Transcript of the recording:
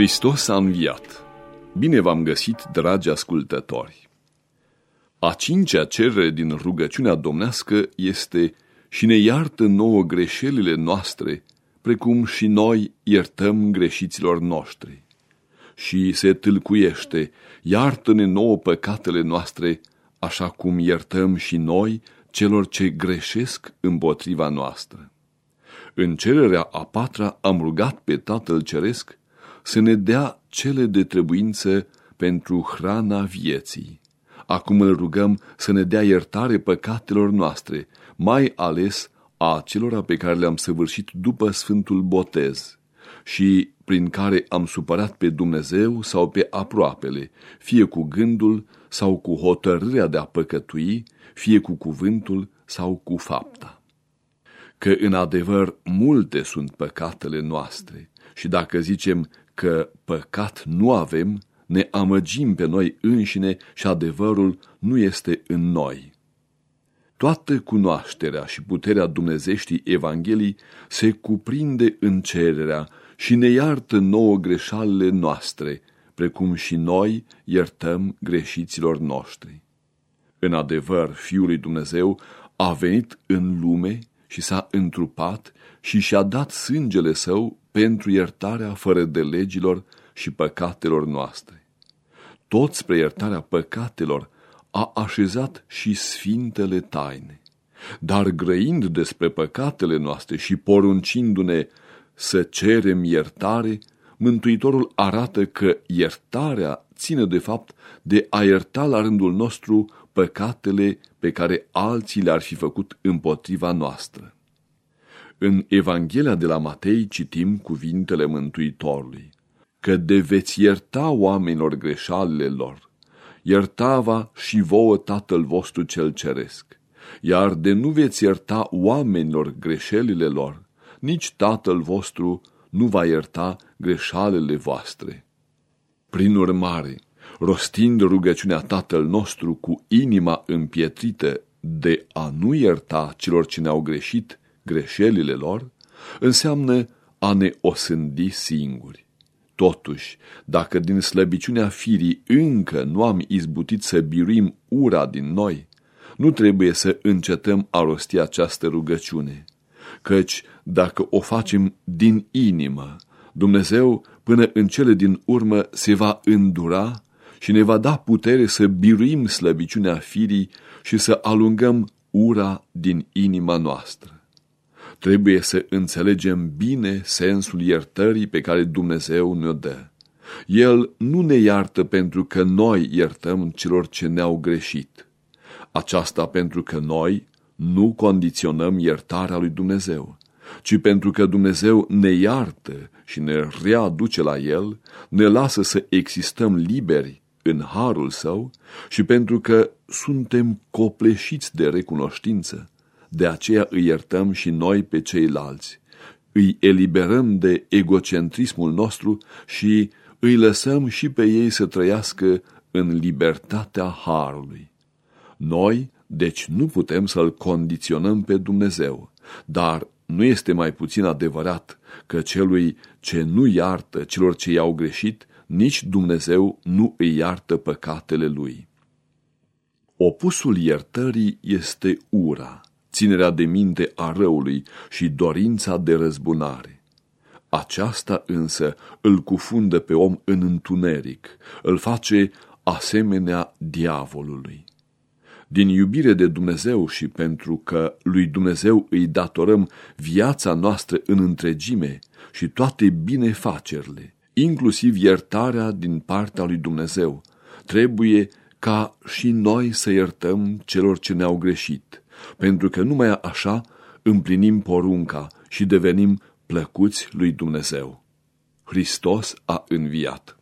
Hristos a înviat. Bine v-am găsit, dragi ascultători! A cincea cerere din rugăciunea domnească este și ne iartă nouă greșelile noastre, precum și noi iertăm greșiților noștri. Și se tâlcuiește, iartă-ne nouă păcatele noastre, așa cum iertăm și noi celor ce greșesc împotriva noastră. În cererea a patra am rugat pe Tatăl Ceresc să ne dea cele de trebuință pentru hrana vieții. Acum îl rugăm să ne dea iertare păcatelor noastre, mai ales a celor pe care le-am săvârșit după Sfântul Botez și prin care am supărat pe Dumnezeu sau pe aproapele, fie cu gândul sau cu hotărârea de a păcătui, fie cu cuvântul sau cu fapta. Că în adevăr multe sunt păcatele noastre și dacă zicem că păcat nu avem, ne amăgim pe noi înșine și adevărul nu este în noi. Toată cunoașterea și puterea dumnezeștii Evangheliei se cuprinde în cererea și ne iartă nouă greșalele noastre, precum și noi iertăm greșiților noștri. În adevăr, Fiul lui Dumnezeu a venit în lume și s-a întrupat și și-a dat sângele său pentru iertarea fără de legilor și păcatelor noastre. Tot spre iertarea păcatelor a așezat și sfintele taine. Dar grăind despre păcatele noastre și poruncindu-ne să cerem iertare, Mântuitorul arată că iertarea ține de fapt de a ierta la rândul nostru păcatele pe care alții le-ar fi făcut împotriva noastră. În Evanghelia de la Matei citim cuvintele Mântuitorului, că de veți ierta oamenilor greșalele lor, iertava și vouă Tatăl vostru cel ceresc, iar de nu veți ierta oamenilor greșelile lor, nici Tatăl vostru nu va ierta greșalele voastre. Prin urmare, rostind rugăciunea Tatăl nostru cu inima împietrită de a nu ierta celor ce ne-au greșit greșelile lor, înseamnă a ne osândi singuri. Totuși, dacă din slăbiciunea firii încă nu am izbutit să biruim ura din noi, nu trebuie să încetăm a rosti această rugăciune, căci dacă o facem din inimă, Dumnezeu până în cele din urmă se va îndura și ne va da putere să biruim slăbiciunea firii și să alungăm ura din inima noastră. Trebuie să înțelegem bine sensul iertării pe care Dumnezeu ne-o dă. El nu ne iartă pentru că noi iertăm celor ce ne-au greșit. Aceasta pentru că noi nu condiționăm iertarea lui Dumnezeu, ci pentru că Dumnezeu ne iartă și ne readuce la El, ne lasă să existăm liberi în harul său și pentru că suntem copleșiți de recunoștință, de aceea îi iertăm și noi pe ceilalți. Îi eliberăm de egocentrismul nostru și îi lăsăm și pe ei să trăiască în libertatea harului. Noi, deci, nu putem să-L condiționăm pe Dumnezeu, dar nu este mai puțin adevărat că celui ce nu iartă celor ce i-au greșit, nici Dumnezeu nu îi iartă păcatele lui. Opusul iertării este ura ținerea de minte a răului și dorința de răzbunare. Aceasta însă îl cufundă pe om în întuneric, îl face asemenea diavolului. Din iubire de Dumnezeu și pentru că lui Dumnezeu îi datorăm viața noastră în întregime și toate binefacerile, inclusiv iertarea din partea lui Dumnezeu, trebuie ca și noi să iertăm celor ce ne-au greșit, pentru că numai așa împlinim porunca și devenim plăcuți lui Dumnezeu. Hristos a înviat.